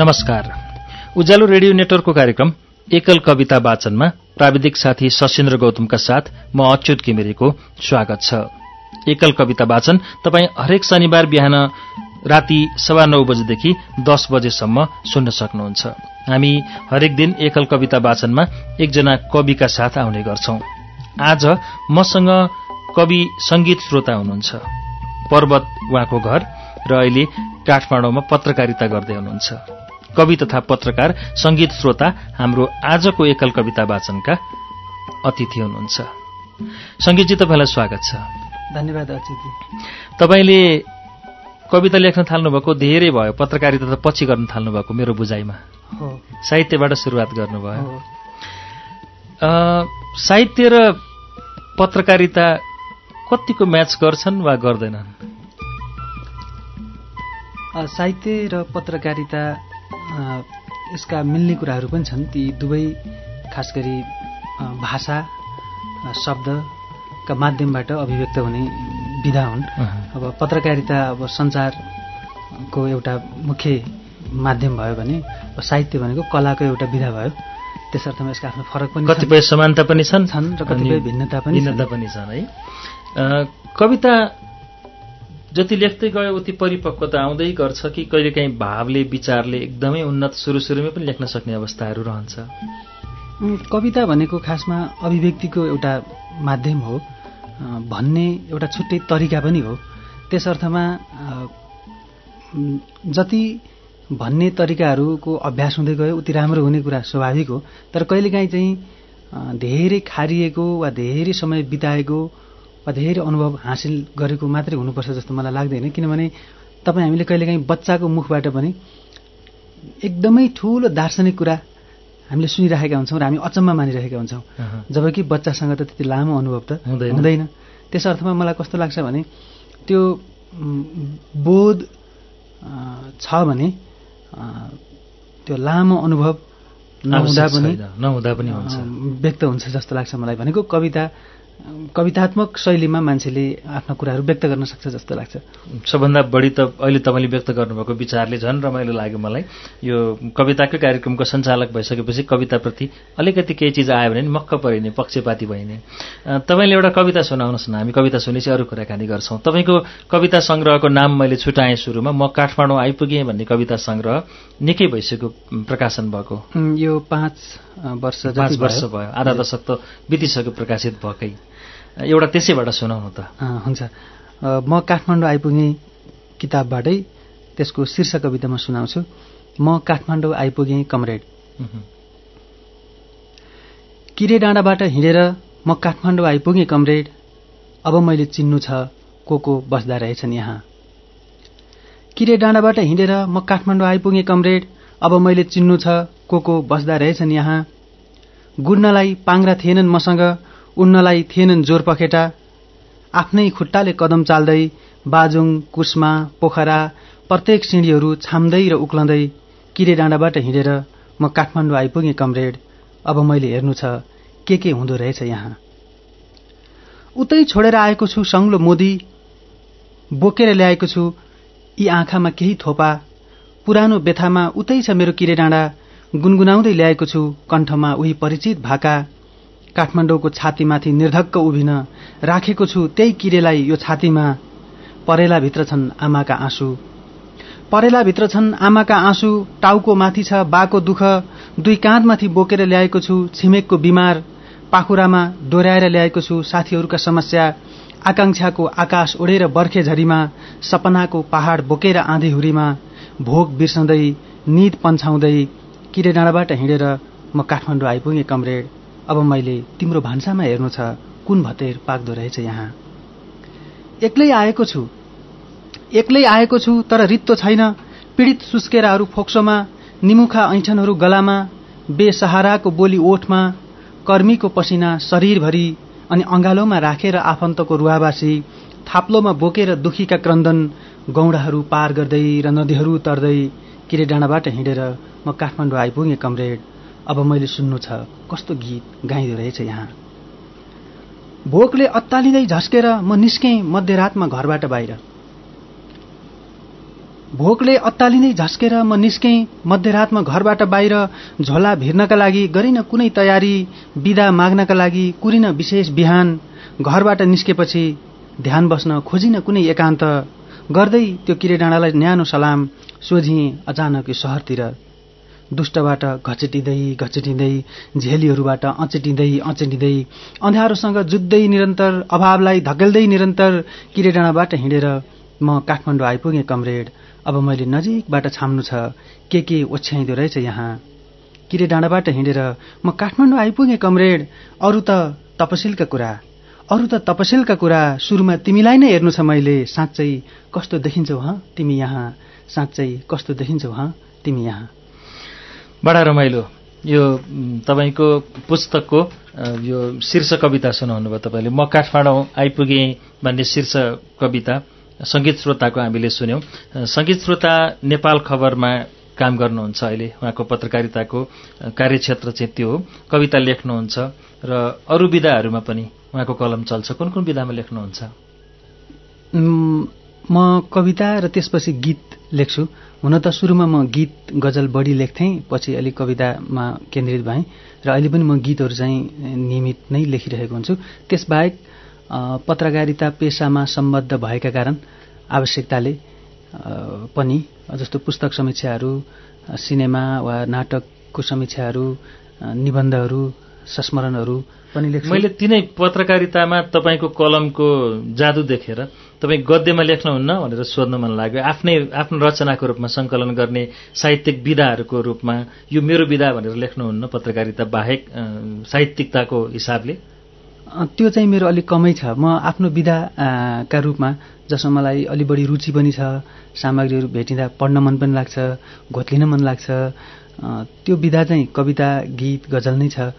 नमस्कार। उज्यालो रेडियो नेटवर्कको कार्यक्रम एकल कविता वाचनमा प्राविधिक साथी सशेन्द्र गौतमका साथ म अच्युत किमिरेको स्वागत छ। एकल कविता वाचन तपाईँ हरेक शनिबार बिहान राति सवा नौ बजेदेखि दस बजेसम्म सुन्न सक्नुहुन्छ। हामी हरेक दिन एकल कविता वाचनमा एकजना कविका साथ आउने गर्छौं। आज मसँग कवि संगीत श्रोता हुनुहुन्छ। पर्वत उहाँको घर र अहिले काठमाडौँमा पत्रकारिता गर्दै हुनुहुन्छ। कवि तथा पत्रकार संगीत श्रोता हाम्रो आजको एकल कविता वाचनका अतिथि हुनुहुन्छ। संगीतजी तपाईँलाई स्वागत छ। धन्यवाद तपाईँले कविता लेख्न थाल्नुभएको धेरै भयो पत्रकारिता त पछि गर्न थाल्नुभएको मेरो बुझाइमा। साहित्यबाट सुरुवात गर्नुभयो। साहित्य र पत्रकारिता कतिको म्याच गर्छन् वा गर्दैनन्? साहित्य र पत्रकारिता यसका मिल्ने कुराहरू पनि छन् ती दुवै खास गरी भाषा शब्दका माध्यमबाट अभिव्यक्त हुने विधा हुन् अब पत्रकारिता अब सञ्चारको एउटा मुख्य माध्यम भयो भने साहित्य भनेको कलाको एउटा विधा भयो त्यस अर्थमा यसका आफ्नो फरक पनि। कतिपय समानता पनि छन् छन् र कतिपय भिन्नता पनि छन्। भिन्नता पनि छन् है कविता जति लेख्दै गयो उति परिपक्वता आउँदै गर्छ कि कहिलेकाहीँ भावले विचारले एकदमै उन्नत सुरु सुरुमै पनि लेख्न सक्ने अवस्थाहरू रहन्छ। कविता भनेको खासमा अभिव्यक्तिको एउटा माध्यम हो। भन्ने एउटा छुट्टै तरिका पनि हो। त्यस अर्थमा जति भन्ने तरिकाहरूको अभ्यास हुँदै गयो उति राम्रो हुने कुरा स्वाभाविक हो। तर कहिलेकाहीँ चाहिँ धेरै खारिएको वा धेरै समय बिताएको वा धेरै अनुभव हासिल गरेको मात्रै हुनुपर्छ जस्तो मलाई लाग्दैन। किनभने तपाईँ हामीले कहिलेकाहीँ बच्चाको मुखबाट पनि एकदमै ठुलो दार्शनिक कुरा हामीले सुनिराखेका हुन्छौँ र हामी अचम्म मानिरहेका हुन्छौँ। जबकि बच्चासँग त त्यति लामो अनुभव त हुँदैन। हुँदैन। त्यस अर्थमा मलाई कस्तो लाग्छ भने त्यो बोध छ भने त्यो लामो अनुभव नहुँदा पनि नहुँदा पनि हुन्छ। व्यक्त हुन्छ जस्तो लाग्छ मलाई भनेको कविता कवितात्मक शैलीमा मान्छेले आफ्ना कुराहरू व्यक्त गर्न सक्छ जस्तो लाग्छ। सबभन्दा बढी त अहिले तपाईँले व्यक्त गर्नुभएको विचारले झन् रमाइलो लाग्यो मलाई। यो कविताकै कार्यक्रमको सञ्चालक भइसकेपछि कविताप्रति अलिकति केही चिज आयो भने मक्क परिने पक्षपाती भइने। तपाईँले एउटा कविता सुनाउनुहोस् न हामी कविता सुनेपछि अरू कुराकानी गर्छौँ। तपाईँको कविता सङ्ग्रहको नाम मैले छुटाएँ सुरुमा म काठमाडौँ आइपुगेँ भन्ने कविता सङ्ग्रह निकै भइसक्यो प्रकाशन भएको। यो पाँच वर्ष पाँच वर्ष। भयो आधा दशक त बितिसक्यो प्रकाशित भएकै। एउटा त्यसैबाट सुनाउनु त। हुन्छ। म काठमाडौँ आइपुगेँ किताबबाटै त्यसको शीर्ष कविता म सुनाउँछु। म काठमाडौँ आइपुगेँ कमरेड। किरे डाँडाबाट हिँडेर म काठमाडौँ आइपुगेँ कमरेड? अब मैले चिन्नु छ को को बस्दा रहेछन् यहाँ। किरे डाँडाबाट हिँडेर म काठमाडौँ आइपुगेँ कमरेड? अब मैले चिन्नु छ को को बस्दा रहेछन् यहाँ। गुड्नलाई पाङ्रा थिएनन् मसँग उड्नलाई थिएनन् जोर पखेटा। आफ्नै खुट्टाले कदम चाल्दै बाजुङ कुस्मा पोखरा प्रत्येक सिँढीहरू छाम्दै र उक्लँदै किरे डाँडाबाट हिँडेर म काठमाडौँ आइपुगेँ कमरेड। अब मैले हेर्नु छ के के हुँदो रहेछ यहाँ। उतै छोडेर आएको छु सङ्लो मोदी। बोकेर ल्याएको छु यी आँखामा केही थोपा। पुरानो बेथामा उतै छ मेरो किरे डाँडा। गुनगुनाउँदै ल्याएको छु कण्ठमा उही परिचित भाका। काठमाडौँको छातीमाथि निर्धक्क उभिन राखेको छु त्यही किरेलाई यो छातीमा। परेलाभित्र छन् आमाका आँसु। परेलाभित्र छन् आमाका आँसु टाउको माथि छ बाको दुःख दुई काँधमाथि बोकेर ल्याएको छु छिमेकको बिमार पाखुरामा डोर्याएर ल्याएको छु साथीहरूका समस्या आकांक्षाको आकाश ओढेर बर्खे झरीमा सपनाको पहाड बोकेर आँधीहुरीमा भोग बिर्सँदै निद पन्छाउँदै किरे डाँडाबाट हिँडेर म काठमाडौँ आइपुगेँ कमरेड। अब मैले तिम्रो भान्सामा हेर्नु छ कुन भतेर पाक्दो रहेछ यहाँ? एक्लै आएको छु। एक्लै आएको छु तर रित्तो छैन। पीडित सुस्केराहरू फोक्सोमा निमुखा ऐठनहरू गलामा बेसहाराको बोली ओठमा कर्मीको पसिना शरीरभरि अनि अङ्गालोमा राखेर आफन्तको रुवाबासी थाप्लोमा बोकेर दुखीका क्रन्दन गौडाहरू पार गर्दै र नदीहरू तर्दै किरे डाँडाबाट हिँडेर म काठमाडौँ आइपुगेँ कमरेड। अब मैले सुन्नु छ कस्तो गीत गाइदो रहेछ यहाँ। भोकले अत्तालिँदै झस्केर म निस्केँ मध्यरातमा घरबाट बाहिर। भोकले अत्तालिँदै झस्केर म निस्केँ मध्यरातमा घरबाट बाहिर झोला भिर्नका लागि गरिन कुनै तयारी विदा माग्नका लागि कुरिन विशेष बिहान घरबाट निस्केपछि ध्यान बस्न खोजिन कुनै एकान्त गर्दै त्यो किरे डाँडालाई न्यानो सलाम सोझिएँ अचानक यो सहरतिर। दुष्टबाट घचेटिँदै घचेटिँदै झेलीहरूबाट अचेटिँदै अचेटिँदै अँध्यारोसँग जुत्दै निरन्तर अभावलाई धकेल्दै निरन्तर किरे डाँडाबाट हिँडेर म काठमाडौँ आइपुगेँ कमरेड। अब मैले नजिकबाट छाम्नु छ। के के ओछ्याइँदो रहेछ यहाँ? किरे डाँडाबाट हिँडेर म काठमाडौँ आइपुगेँ कमरेड। अरू त तपसिलका कुरा। अरू त तपसिलका कुरा। सुरुमा तिमीलाई नै हेर्नु छ मैले। साँच्चै कस्तो देखिन्छौ हँ? तिमी यहाँ। साँच्चै कस्तो देखिन्छौ हँ? तिमी यहाँ। बडा रमाइलो। यो तपाईँको पुस्तकको यो शीर्ष कविता सुनाउनु भयो तपाईँले। म काठमाडौँ आइपुगेँ भन्ने शीर्ष कविता सङ्गीत श्रोताको हामीले सुन्यौँ। सङ्गीत श्रोता नेपाल खबरमा काम गर्नुहुन्छ अहिले। उहाँको पत्रकारिताको कार्यक्षेत्र चाहिँ त्यो हो। कविता लेख्नुहुन्छ र अरू विधाहरूमा पनि उहाँको कलम चल्छ। कुन कुन विधामा लेख्नुहुन्छ? म कविता र त्यसपछि गीत लेख्छु। हुन त सुरुमा म गीत गजल बढी लेख्थेँ पछि अलिक कवितामा केन्द्रित भएँ र अहिले पनि म गीतहरू चाहिँ नियमित नै लेखिरहेको हुन्छु। त्यसबाहेक पत्रकारिता पेसामा सम्बद्ध भएका कारण आवश्यकताले पनि जस्तो पुस्तक समीक्षाहरू सिनेमा वा नाटकको समीक्षाहरू निबन्धहरू संस्मरणहरू मैले तिनै पत्रकारितामा तपाईँको कलमको जादु देखेर तपाईँ गद्यमा लेख्नुहुन्न भनेर सोध्न मन लाग्यो। आफ्नै आफ्नो रचनाको रूपमा सङ्कलन गर्ने साहित्यिक विधाहरूको रूपमा यो मेरो विधा भनेर लेख्नुहुन्न पत्रकारिता बाहेक साहित्यिकताको हिसाबले। त्यो चाहिँ मेरो अलिक कमै छ। म आफ्नो विधाका रूपमा जसमा मलाई अलि बढी रुचि पनि छ सामग्रीहरू भेटिँदा पढ्न मन पनि लाग्छ घोत्लिन मन लाग्छ त्यो विधा चाहिँ कविता गीत गजल नै छ।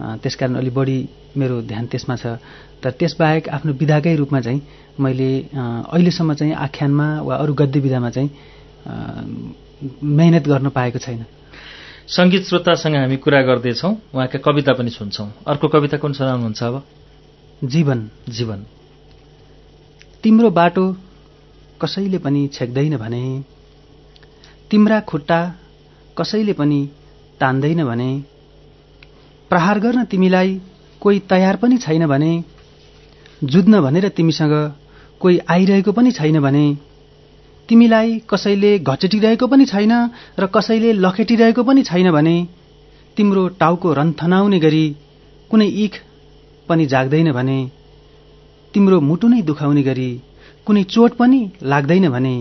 त्यसकारण अलि बढी मेरो ध्यान त्यसमा छ। तर त्यसबाहेक आफ्नो विधाकै रूपमा चाहिँ मैले अहिलेसम्म चाहिँ आख्यानमा वा अरू गद्य विधामा चाहिँ मेहनत गर्न पाएको छैन। सङ्गीत श्रोतासँग हामी कुरा गर्दैछौँ उहाँका कविता पनि सुन्छौँ। अर्को कविता कुन सुनाउनुहुन्छ अब? जीवन। जीवन। तिम्रो बाटो कसैले पनि छेक्दैन भने तिम्रा खुट्टा कसैले पनि तान्दैन भने प्रहार गर्न तिमीलाई कोही तयार पनि छैन भने जुझ्न भनेर तिमीसँग कोही आइरहेको पनि छैन भने तिमीलाई कसैले घचेटिरहेको पनि छैन र कसैले लखेटिरहेको पनि छैन भने तिम्रो टाउको रन्थनाउने गरी कुनै इख पनि जाग्दैन भने तिम्रो मुटु नै दुखाउने गरी कुनै चोट पनि लाग्दैन भने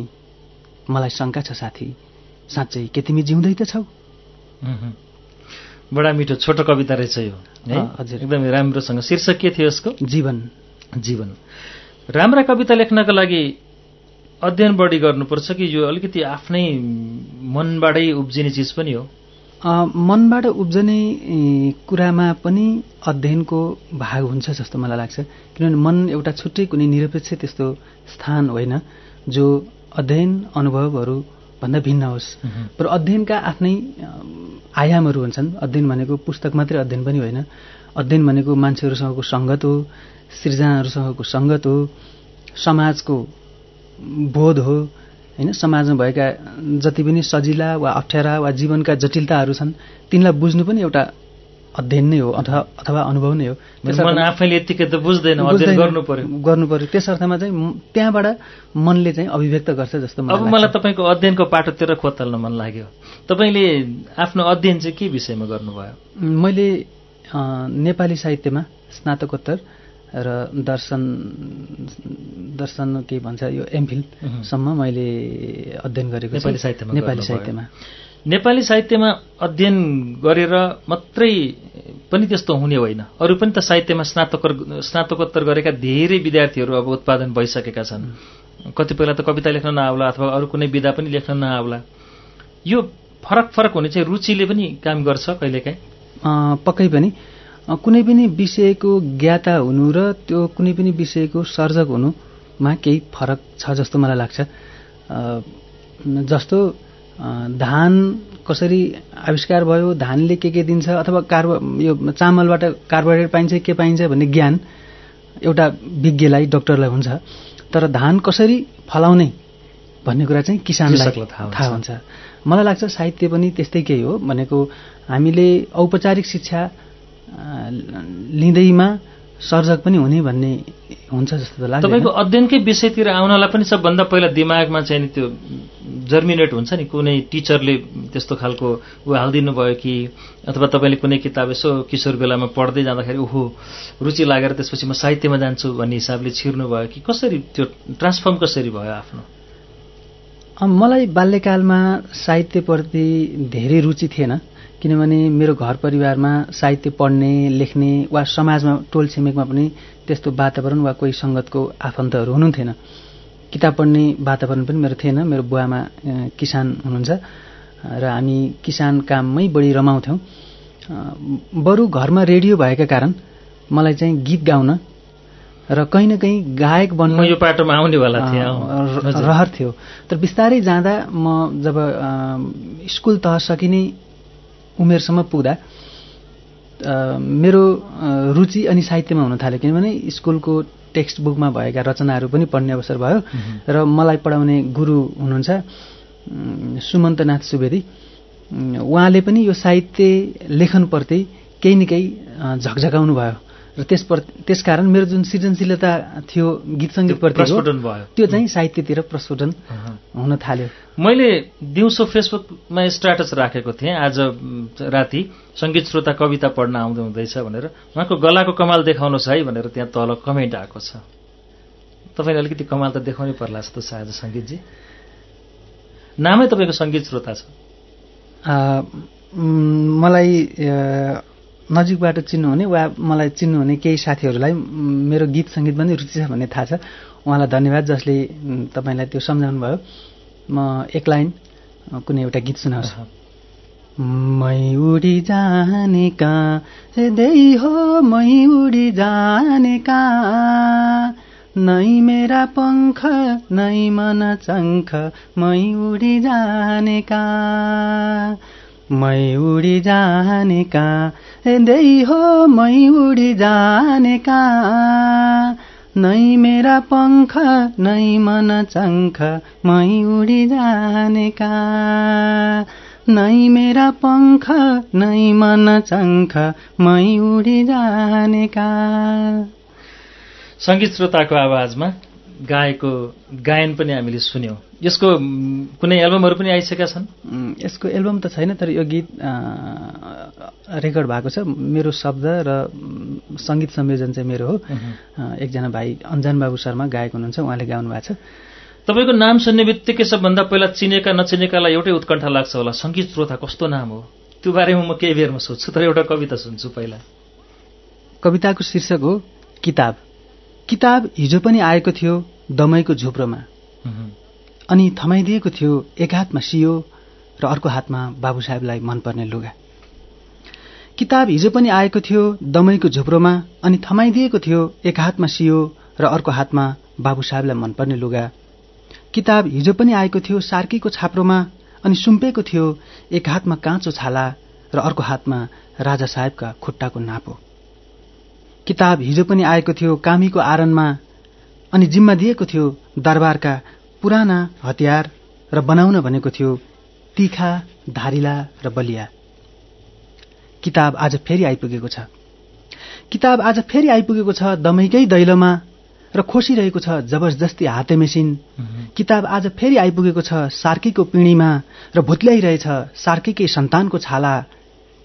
मलाई शङ्का छ साथी साँच्चै के तिमी जिउँदै त छौ? बडा मिठो छोटो कविता रहेछ यो हजुर। एकदमै राम्रोसँग शीर्षक के थियो यसको। जीवन। जीवन। राम्रा कविता लेख्नका लागि अध्ययन बढी गर्नुपर्छ कि यो अलिकति आफ्नै मनबाटै उब्जिने चिज पनि हो? मनबाट उब्जने कुरामा पनि अध्ययनको भाग हुन्छ जस्तो मलाई लाग्छ। किनभने मन एउटा छुट्टै कुनै निरपेक्ष त्यस्तो स्थान होइन जो अध्ययन अनुभवहरू भन्दा भिन्न होस्। तर अध्ययनका आफ्नै आयामहरू हुन्छन्। अध्ययन भनेको पुस्तक मात्रै अध्ययन पनि होइन। अध्ययन भनेको मान्छेहरूसँगको सङ्गत हो सृजनाहरूसँगको सङ्गत हो समाजको बोध हो। होइन समाजमा भएका जति पनि सजिला वा अप्ठ्यारा वा जीवनका जटिलताहरू छन् तिनलाई बुझ्नु पनि एउटा अध्ययन नै हो अथवा अथवा अनुभव नै हो। आफैले यतिकै त बुझ्दैन गर्नु पर्यो गर्नु पर्यो। त्यस अर्थमा चाहिँ त्यहाँबाट मनले चाहिँ अभिव्यक्त गर्छ जस्तो अब मलाई तपाईँको अध्ययनको पाटोतिर खोतल्न मन लाग्यो। तपाईँले आफ्नो अध्ययन चाहिँ के विषयमा गर्नुभयो? मैले नेपाली साहित्यमा स्नातकोत्तर र दर्शन दर्शन के भन्छ यो एमफिलसम्म मैले अध्ययन गरेको नेपाली साहित्यमा नेपाली साहित्यमा। नेपाली साहित्यमा अध्ययन गरेर मात्रै पनि त्यस्तो हुने होइन। अरू पनि त साहित्यमा स्नातकोत्तर स्नातकोत्तर गरेका धेरै विद्यार्थीहरू अब उत्पादन भइसकेका छन्। कतिपयलाई त कविता लेख्न नआउला अथवा अरू कुनै विधा पनि लेख्न नआउला। यो फरक फरक हुने चाहिँ रुचिले पनि काम गर्छ कहिलेकाहीँ। पक्कै पनि। कुनै पनि विषयको ज्ञाता हुनु र त्यो कुनै पनि विषयको सर्जक हुनुमा केही फरक छ जस्तो मलाई लाग्छ। जस्तो धान कसरी आविष्कार भयो धानले के के दिन्छ अथवा कार्बो यो चामलबाट कार्बोहाइड्रेट पाइन्छ के पाइन्छ भन्ने ज्ञान एउटा विज्ञलाई डक्टरलाई हुन्छ। तर धान कसरी फलाउने भन्ने कुरा चाहिँ किसानलाई थाहा हुन्छ। मलाई लाग्छ साहित्य पनि त्यस्तै केही हो। भनेको हामीले औपचारिक शिक्षा लिँदैमा सर्जक पनि हुने भन्ने हुन्छ जस्तो त लाग्दैन तपाईँको अध्ययनकै विषयतिर आउनलाई पनि सबभन्दा पहिला दिमागमा चाहिँ नि त्यो जर्मिनेट हुन्छ नि कुनै टिचरले त्यस्तो खालको ऊ हालिदिनु भयो कि अथवा तपाईँले कुनै किताब यसो किशोर बेलामा पढ्दै जाँदाखेरि ओहो रुचि लागेर त्यसपछि म साहित्यमा जान्छु भन्ने हिसाबले छिर्नु भयो कि कसरी त्यो ट्रान्सफर्म कसरी भयो आफ्नो? मलाई बाल्यकालमा साहित्यप्रति धेरै रुचि थिएन। किनभने मेरो घर परिवारमा साहित्य पढ्ने लेख्ने वा समाजमा टोल छिमेकमा पनि त्यस्तो वातावरण वा कोही सङ्गतको आफन्तहरू हुनुहुन्थेन। किताब पढ्ने वातावरण पनि मेरो थिएन। मेरो बुवामा किसान हुनुहुन्छ र हामी किसान काममै बढी रमाउँथ्यौँ। बरु घरमा रेडियो भएका कारण मलाई चाहिँ गीत गाउन र कहीँ न कहीँ गायक बन्न यो पाटोमा आउनेवाला। रहर थियो। तर बिस्तारै जाँदा म जब स्कुल तह सकिने उमेरसम्म पुग्दा मेरो रुचि अनि साहित्यमा हुन थाल्यो। किनभने स्कुलको टेक्स्ट बुकमा भएका रचनाहरू पनि पढ्ने अवसर भयो र मलाई पढाउने गुरु हुनुहुन्छ सुमन्तनाथ सुवेदी। उहाँले पनि यो साहित्य लेखनप्रति केही न केही झकझकाउनु भयो। र त्यस त्यसकारण मेरो जुन सृजनशीलता थियो गीत सङ्गीतप्रति प्रस्फुटन भयो। त्यो चाहिँ साहित्यतिर प्रस्फुटन। हुन थाल्यो। मैले दिउँसो फेसबुकमा स्ट्याटस राखेको थिएँ। आज राति सङ्गीत श्रोता कविता पढ्न आउँदै हुँदैछ भनेर। उहाँको गलाको कमाल देखाउनुहोस् है भनेर त्यहाँ तल कमेन्ट आएको छ। तपाईँले अलिकति कमाल त देखाउनै पर्ला जस्तो छ आज सङ्गीतजी। नामै तपाईँको सङ्गीत श्रोता छ। मलाई नजिकबाट चिन्नुहुने वा मलाई चिन्नुहुने केही साथीहरूलाई मेरो गीत सङ्गीतमा नै रुचि छ भन्ने थाहा छ। उहाँलाई धन्यवाद जसले तपाईँलाई त्यो सम्झाउनु भयो म एक लाइन कुनै एउटा गीत सुनाउँछु। मै उडी जाने कहाँ हो मै उडी जाने कहाँ नै मेरा पङ्ख नै मन चङ्ख मै उडी जाने कहाँ मै उडी जाने कहाँ हो मै उडी जाने कहाँ नै मेरा पङ्ख नै मन चङ्ख मै उडी जाने कहाँ नै मेरा पङ्ख नै मन चङ्ख मै उडी जाने कहाँ सङ्गीत श्रोताको आवाजमा गाएको गायन पनि हामीले सुन्यौँ। यसको कुनै एल्बमहरू पनि आइसकेका छन्? यसको एल्बम त छैन तर यो गीत रेकर्ड भएको छ। मेरो शब्द र सङ्गीत संयोजन चाहिँ मेरो हो। एकजना भाइ अन्जान बाबु शर्मा गायक हुनुहुन्छ उहाँले गाउनु भएको छ। तपाईँको नाम सुन्ने बित्तिकै सबभन्दा पहिला चिनेका नचिनेकालाई एउटै उत्कण्ठा लाग्छ होला। सङ्गीत श्रोता कस्तो नाम हो? त्यो बारेमा म केही बेरमा सोध्छु तर एउटा कविता सुन्छु पहिला। कविताको शीर्षक हो किताब। किताब हिजो पनि आएको थियो दमैको झुप्रोमा। अनि थमाइदिएको थियो एक हातमा सियो र अर्को हातमा बाबु साहेबलाई मनपर्ने लुगा। किताब हिजो पनि आएको थियो दमैको झुप्रोमा अनि थमाइदिएको थियो एक हातमा सियो र अर्को हातमा बाबु साहेबलाई मनपर्ने लुगा। किताब हिजो पनि आएको थियो सार्कीको छाप्रोमा अनि सुम्पेको थियो एक हातमा काँचो छाला र अर्को हातमा राजा साहेबका खुट्टाको नापो। किताब हिजो पनि आएको थियो कामीको आरनमा अनि जिम्मा दिएको थियो दरबारका पुराना हतियार र बनाउन भनेको थियो तिखा धारिला र बलिया। किताब आज फेरि आइपुगेको छ। किताब आज फेरि आइपुगेको छ दमैकै दैलोमा र खोसिरहेको छ जबरजस्ती हाते मेसिन। किताब आज फेरि आइपुगेको छ सार्कीको पिँढीमा र भुत्ल्याइरहेछ सार्कीकै सन्तानको छाला।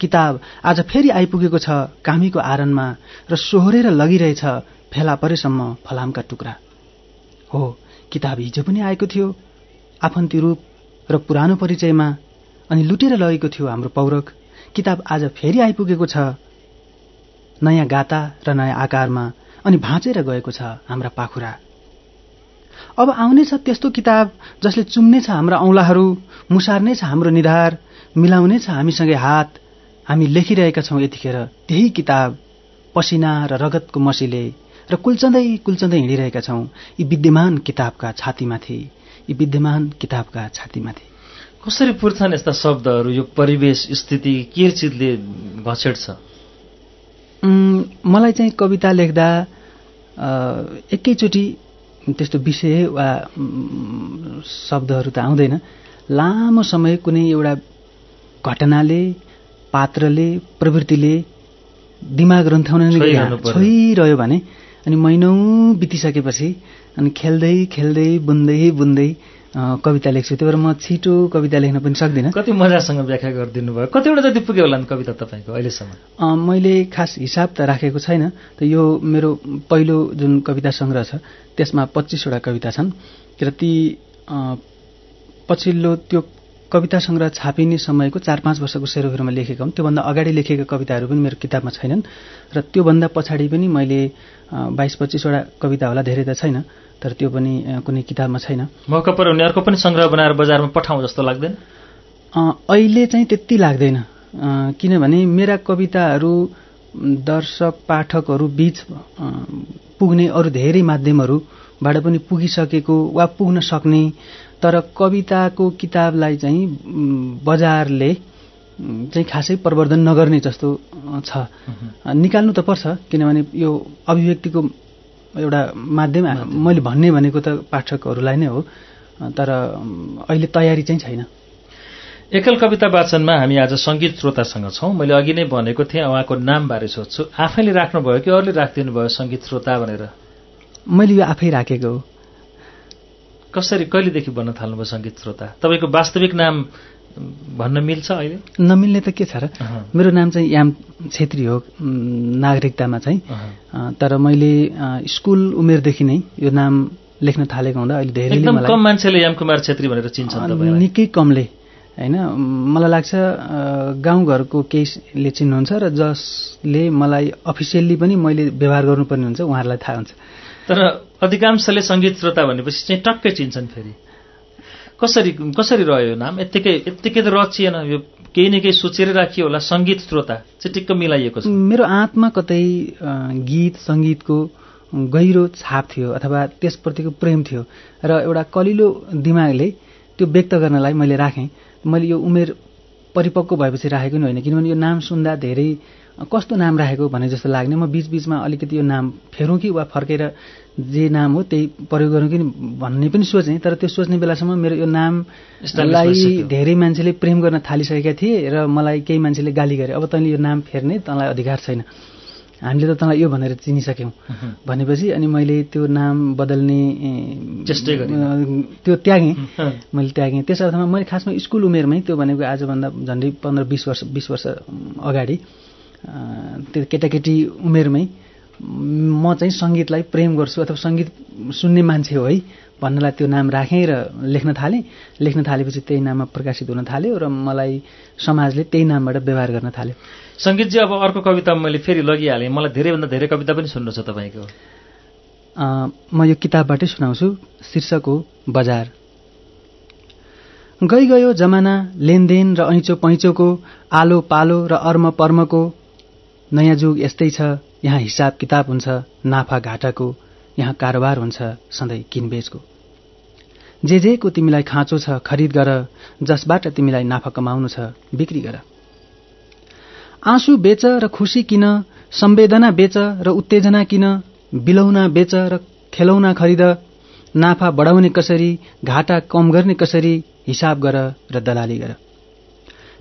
किताब आज फेरि आइपुगेको छ कामीको आरनमा र सोहोरेर लगिरहेछ फेला परेसम्म फलामका टुक्रा। हो किताब हिजो पनि आएको थियो आफन्ती रूप र पुरानो परिचयमा अनि लुटेर लगेको थियो हाम्रो पौरख। किताब आज फेरि आइपुगेको छ। नयाँ गाता र नयाँ आकारमा अनि भाँचेर गएको छ हाम्रा पाखुरा। अब आउनेछ त्यस्तो किताब जसले चुम्नेछ हाम्रा औँलाहरू मुसार्नेछ हाम्रो निधार मिलाउनेछ हामीसँगै हात। हामी लेखिरहेका छौँ यतिखेर त्यही किताब पसिना र रगतको मसीले र कुल्चँदै कुल्चँदै हिँडिरहेका छौँ। यी विद्यमान किताबका छातीमाथि। यी विद्यमान किताबका छातीमाथि। कसरी पुर्छन् यस्ता शब्दहरू यो परिवेश स्थिति के चिजले घसेट्छ मलाई चाहिँ कविता लेख्दा एकैचोटि त्यस्तो विषय वा शब्दहरू त आउँदैन। लामो समय कुनै एउटा घटनाले पात्रले प्रवृत्तिले दिमाग रन्थाउन छोइरह्यो भने अनि महिनौ बितिसकेपछि अनि खेल्दै खेल्दै बुन्दै बुन्दै कविता लेख्छु। त्यही भएर म छिटो कविता लेख्न पनि सक्दिनँ। कति मजासँग व्याख्या गरिदिनु भयो। कतिवटा जति पुग्यो होला कविता तपाईँको अहिलेसम्म? मैले खास हिसाब त राखेको छैन त यो मेरो पहिलो जुन कविता सङ्ग्रह छ त्यसमा पच्चिसवटा कविता छन्। र ती पछिल्लो त्यो कविता सङ्ग्रह छापिने समयको चार पाँच वर्षको सेरोफेरोमा लेखेका हुन्। त्योभन्दा अगाडि लेखेका कविताहरू पनि मेरो किताबमा छैनन् र त्योभन्दा पछाडि पनि मैले बाइस पच्चिसवटा कविता होला धेरै त छैन तर त्यो पनि कुनै किताबमा छैन। मौका पर उनीहरूको पनि सङ्ग्रह बनाएर बजारमा पठाउँ जस्तो लाग्दैन? अहिले चाहिँ त्यति लाग्दैन। किनभने मेरा कविताहरू दर्शक पाठकहरू बिच पुग्ने अरू धेरै माध्यमहरूबाट पनि पुगिसकेको वा पुग्न सक्ने तर कविताको किताबलाई चाहिँ बजारले चाहिँ खासै प्रवर्धन नगर्ने जस्तो छ। निकाल्नु त पर्छ किनभने यो अभिव्यक्तिको एउटा माध्यम मैले भन्ने भनेको त पाठकहरूलाई नै हो तर अहिले तयारी चाहिँ छैन। एकल कविता वाचनमा हामी आज सङ्गीत श्रोतासँग छौँ। मैले अघि नै भनेको थिएँ उहाँको नामबारे सोध्छु। आफैले राख्नुभयो कि अरूले राखिदिनु भयो सङ्गीत श्रोता भनेर? मैले यो आफै राखेको हो। कसरी कहिलेदेखि भन्न थाल्नुभयो सङ्गीत श्रोता? तपाईँको वास्तविक नाम भन्न मिल्छ अहिले? नमिल्ने त के छ र? मेरो नाम चाहिँ याम छेत्री हो नागरिकतामा चाहिँ। तर मैले स्कुल उमेरदेखि नै यो नाम लेख्न थालेको हुँदा अहिले धेरै कम मान्छेले यामकुमार छेत्री भनेर चिन्छ निकै कमले होइन? मलाई लाग्छ गाउँघरको केहीले चिन्नुहुन्छ र जसले मलाई अफिसियल्ली पनि मैले व्यवहार गर्नुपर्ने हुन्छ उहाँहरूलाई थाहा हुन्छ। तर अधिकांशले सङ्गीत श्रोता भनेपछि चाहिँ टक्कै चिन्छन् फेरि। कसरी कसरी रह्यो नाम? यत्तिकै यत्तिकै त रचिएन। यो केही न केही सोचेर राखियो होला सङ्गीत श्रोता। चाहिँ टिक्क मिलाइएको छ। मेरो आत्मा कतै गीत सङ्गीतको गहिरो छाप थियो अथवा त्यसप्रतिको प्रेम थियो। र एउटा कलिलो दिमागले त्यो व्यक्त गर्नलाई मैले राखेँ। मैले यो उमेर परिपक्व भएपछि राखेको नि होइन। किनभने यो नाम सुन्दा धेरै कस्तो नाम राखेको भने जस्तो लाग्ने। म बिचबिचमा अलिकति यो नाम फेरौँ कि वा फर्केर जे नाम हो त्यही प्रयोग गरौँ कि भन्ने पनि सोचेँ। तर त्यो सोच्ने बेलासम्म मेरो यो नामलाई धेरै मान्छेले प्रेम गर्न थालिसकेका थिए र मलाई केही मान्छेले गाली गरे। अब तैँले यो नाम फेर्ने तँलाई अधिकार छैन। हामीले त तँलाई यो भनेर चिनिसक्यौँ। भनेपछि अनि मैले त्यो नाम बदल्ने त्यो त्यागेँ। मैले त्यागेँ। त्यस अर्थमा मैले खासमा स्कुल उमेरमै त्यो भनेको आजभन्दा झन्डै पन्ध्र बिस वर्ष बिस वर्ष अगाडि त्यो केटाकेटी उमेरमै म चाहिँ सङ्गीतलाई प्रेम गर्छु अथवा सङ्गीत सुन्ने मान्छे हो है भन्नलाई त्यो नाम राखेँ र लेख्न थालेँ। लेख्न थालेपछि त्यही नाममा प्रकाशित हुन थाल्यो र मलाई समाजले त्यही नामबाट व्यवहार गर्न थाल्यो। सङ्गीतजी अब अर्को कविता मैले फेरि लगिहालेँ। मलाई धेरैभन्दा धेरै कविता पनि सुन्नु छ तपाईँको। म यो किताबबाटै सुनाउँछु। शीर्षक हो बजार। गइ गयो जमाना लेनदेन र ऐँचो पैँचोको आलो पालो र अर्म पर्मको नयाँ जुग यस्तै छ यहाँ हिसाब किताब हुन्छ नाफा घाटाको यहाँ कारोबार हुन्छ सधैँ किनबेचको। जे जेको तिमीलाई खाँचो छ खरिद गर जसबाट तिमीलाई नाफा कमाउनु छ बिक्री गर। आँसु बेच र खुसी किन सम्वेदना बेच र उत्तेजना किन बिलौना बेच र खेलौना खरिद नाफा बढाउने कसरी घाटा कम गर्ने कसरी हिसाब गर र दलाली गर।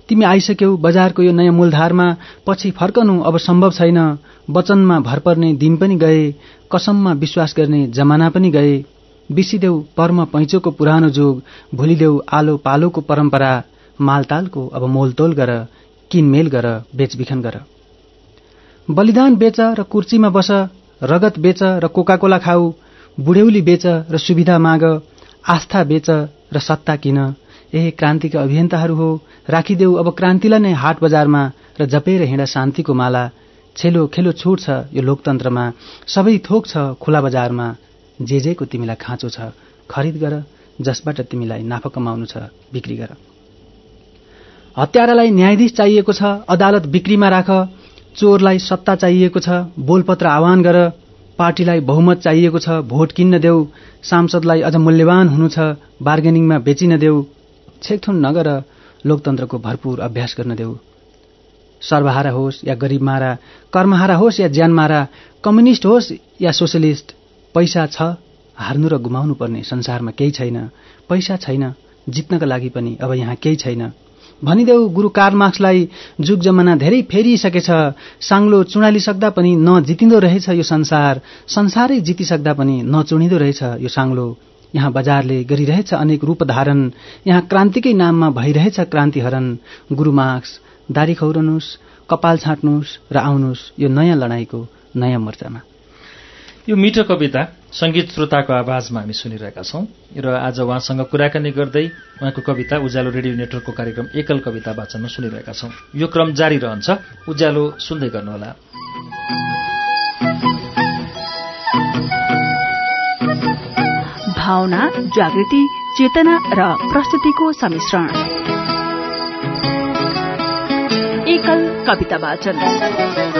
तिमी आइसक्यौ बजारको यो नयाँ मूलधारमा पछि फर्कनु अब सम्भव छैन वचनमा भर पर्ने दिन पनि गए कसममा विश्वास गर्ने जमाना पनि गए बिसिदेऊ पर्म पैँचोको पुरानो जोग भुलिदेऊ आलो पालोको परम्परा मालतालको अब मोलतोल गर किनमेल गर बेचबिखन गर। बलिदान बेच र कुर्चीमा बस रगत बेच र कोकाकोला खाऊ बुढ्यौली बेच र सुविधा माग आस्था बेच र सत्ता किन। ए क्रान्तिका अभियन्ताहरू हो। राखिदेऊ अब क्रान्तिलाई नै हाट बजारमा र जपेर हिँड शान्तिको माला। छेलो खेलो छुट छ यो लोकतन्त्रमा। सबै थोक छ खुला बजारमा। जे जेको तिमीलाई खाँचो छ खरिद गर जसबाट तिमीलाई नाफा कमाउनु छ बिक्री गर। हत्यारालाई न्यायाधीश चाहिएको छ अदालत बिक्रीमा राख चोरलाई सत्ता चाहिएको छ बोलपत्र आह्वान गर पार्टीलाई बहुमत चाहिएको छ भोट किन्न देऊ सांसदलाई अझ मूल्यवान हुनु छ बार्गेनिङमा बेचिन देऊ छेकथुन नगर लोकतन्त्रको भरपूर अभ्यास गर्न देऊ। सर्वहारा होस् या गरिब मारा कर्महारा होस् या ज्यान मारा कम्युनिस्ट होस् या सोसियलिस्ट पैसा छ हार्नु र गुमाउनु पर्ने संसारमा केही छैन पैसा छैन जित्नका लागि पनि अब यहाँ केही छैन। भनिदेऊ गुरु कार्ल मार्क्सलाई जुग जमाना धेरै फेरिसकेछ। साङ्लो चुडालिसक्दा पनि नजितिँदो रहेछ यो संसार संसारै जितिसक्दा पनि नचुडिँदो रहेछ यो साङ्लो। यहाँ बजारले गरिरहेछ अनेक रूप धारण यहाँ क्रान्तिकै नाममा भइरहेछ क्रान्तिहरण गुरु मार्क्स दारी खौरनुहोस् कपाल छाँट्नुहोस् र आउनुहोस् यो नयाँ लडाईँको नयाँ मोर्चामा। यो मिठो कविता सङ्गीत श्रोताको आवाजमा हामी सुनिरहेका छौँ र आज उहाँसँग कुराकानी गर्दै उहाँको कविता उज्यालो रेडियो नेटवर्कको कार्यक्रम एकल कविता वाचनमा सुनिरहेका छौँ। यो क्रम जारी रहन्छ। उज्यालो सुन्दै गर्नुहोला। भावना जागृति चेतना र प्रस्तुतिको सम्मिश्रण एकल कविता वाचन।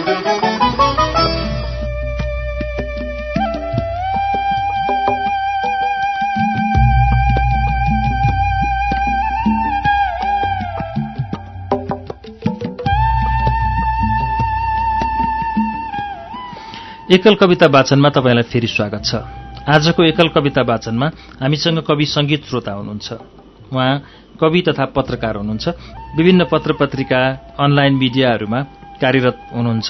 एकल कविता वाचनमा तपाईँलाई फेरि स्वागत छ। आजको एकल कविता वाचनमा हामीसँग कवि सङ्गीत श्रोता हुनुहुन्छ। उहाँ कवि तथा पत्रकार हुनुहुन्छ। विभिन्न पत्र पत्रिका अनलाइन मिडियाहरूमा कार्यरत हुनुहुन्छ।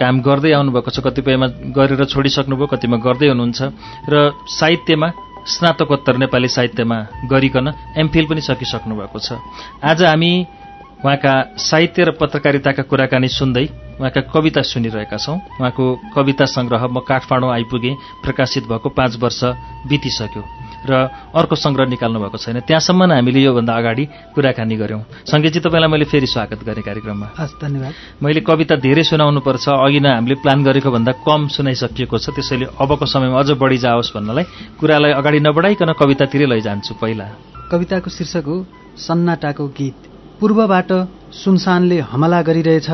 काम गर्दै आउनुभएको छ कतिपयमा गरेर छोडिसक्नुभयो कतिमा गर्दै हुनुहुन्छ। र साहित्यमा स्नातकोत्तर नेपाली साहित्यमा गरिकन एमफिल पनि सकिसक्नु भएको छ। आज हामी उहाँका साहित्य र पत्रकारिताका कुराकानी सुन्दै उहाँका कविता सुनिरहेका छौँ। उहाँको कविता संग्रह म काठमाडौँ आइपुगेँ प्रकाशित भएको पाँच वर्ष बितिसक्यो र अर्को संग्रह निकाल्नु भएको छैन। त्यहाँसम्म हामीले योभन्दा अगाडि कुराकानी गऱ्यौँ। सङ्गीतजी तपाईँलाई मैले फेरि स्वागत गरेँ कार्यक्रममा। हस् धन्यवाद। मैले कविता धेरै सुनाउनुपर्छ अघि नै हामीले प्लान गरेको भन्दा कम सुनाइसकिएको छ। त्यसैले अबको समयमा अझ बढी जाओस् भन्नलाई कुरालाई अगाडि नबढाइकन कवितातिरै लैजान्छु। पहिला। कविताको शीर्षक हो सन्नाटाको गीत। पूर्वबाट सुनसानले हमला गरिरहेछ